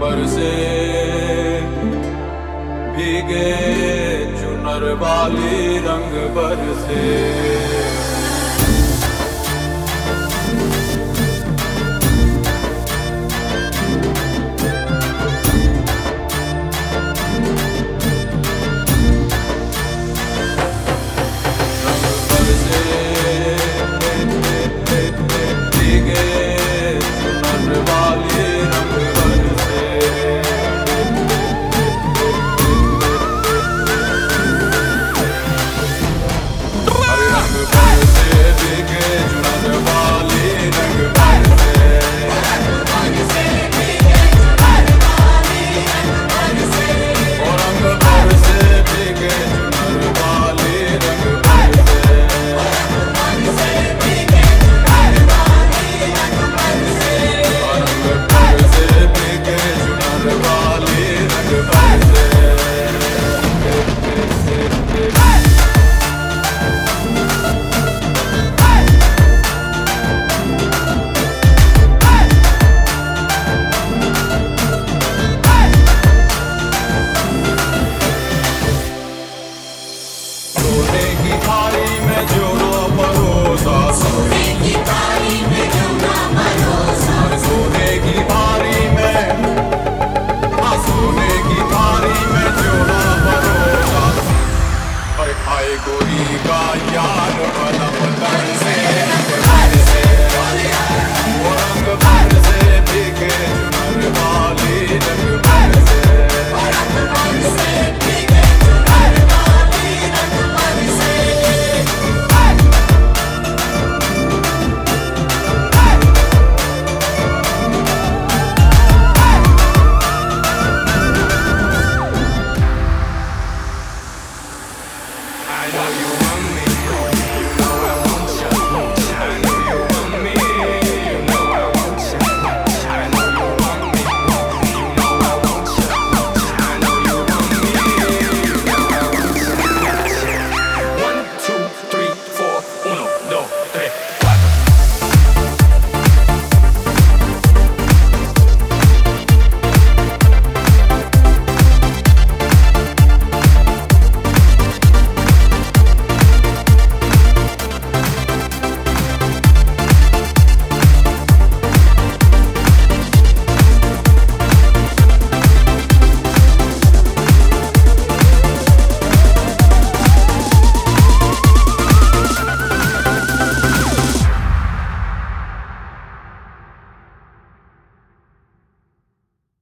पर से भीगे चुनर वाली रंग पर से I know you want me.